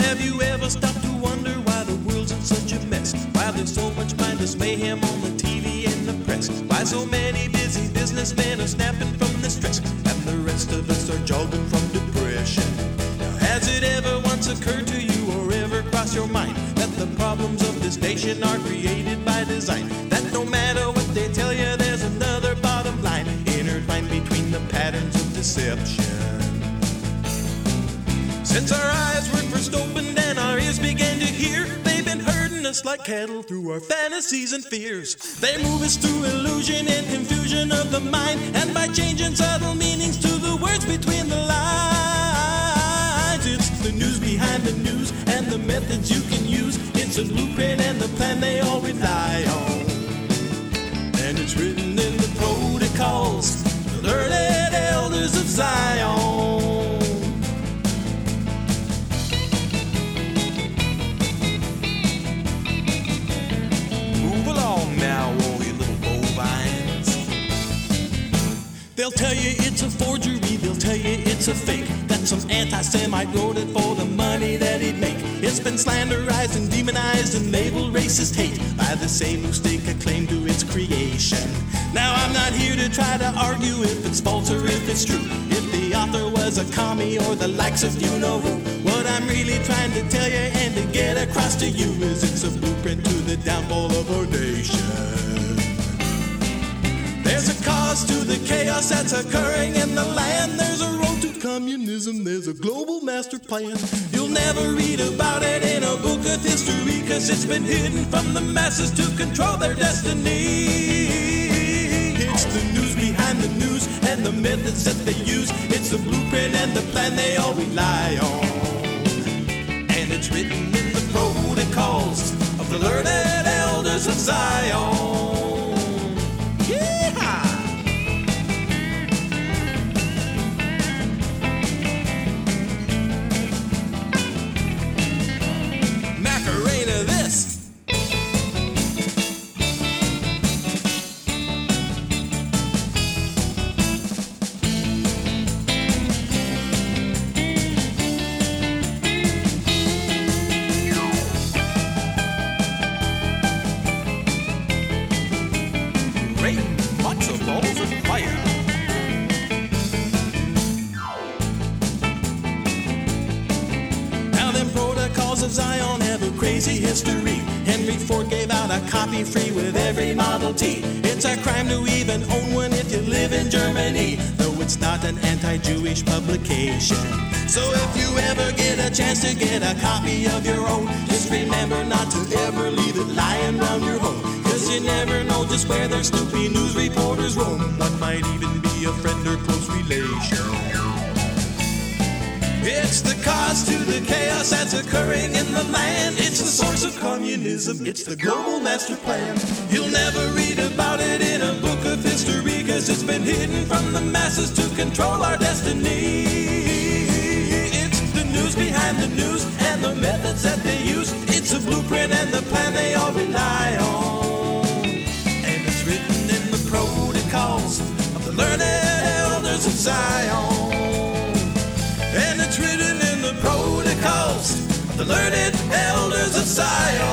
Have you ever stopped to wonder why the world's in such a mess? Why there's so much mindless mayhem on the TV and the press? Why so many busy businessmen are snapping from the stress? And the rest of us are jogging from depression. Now, has it ever once occurred to you or ever crossed your mind that the problems of this nation are created by design? That no matter what they tell you, there's another bottom line intertwined between the patterns of deception. Since our eyes were like cattle through our fantasies and fears. They move us through illusion and confusion of the mind, and by changing subtle meanings to the words between the lines. It's the news behind the news and the methods you can use. It's a blueprint and the plan they all rely on. And it's written in the protocols, the learned elders of Zion. Tell you it's a forgery, they'll tell you it's a fake. That some anti-Semite wrote it for the money that he'd make. It's been slanderized and demonized and labeled racist hate by the same who stake a claim to its creation. Now I'm not here to try to argue if it's false or if it's true. If the author was a commie or the likes of you know who. What I'm really trying to tell you and to get across to you is it's a blueprint to the downfall of our nation. To the chaos that's occurring in the land. There's a road to communism. There's a global master plan. You'll never read about it in a book of history because it's been hidden from the masses to control their destiny. It's the news behind the news and the methods that they use. It's the blueprint and the plan they all rely on. And it's written in the protocols of the learned elders of Zion. Matzo balls of fire. Now them protocols of Zion have a crazy history. Henry Ford gave out a copy free with every Model T. It's a crime to even own one if you live in Germany, though it's not an anti-Jewish publication. So if you ever get a chance to get a copy of your own, just remember not to ever leave it lying around your home. Cause you never know just where their snoopy news roam. One might even be a friend or close relation. It's the cause to the chaos that's occurring in the land. It's the source of communism. It's the global master plan. You'll never read about it in a book of history cause it's been hidden from the masses to control our destiny. It's the news behind the news and the methods that they use. It's a blueprint and the plan they all rely on. Of Zion. And it's written in the protocols of the learned elders of Zion.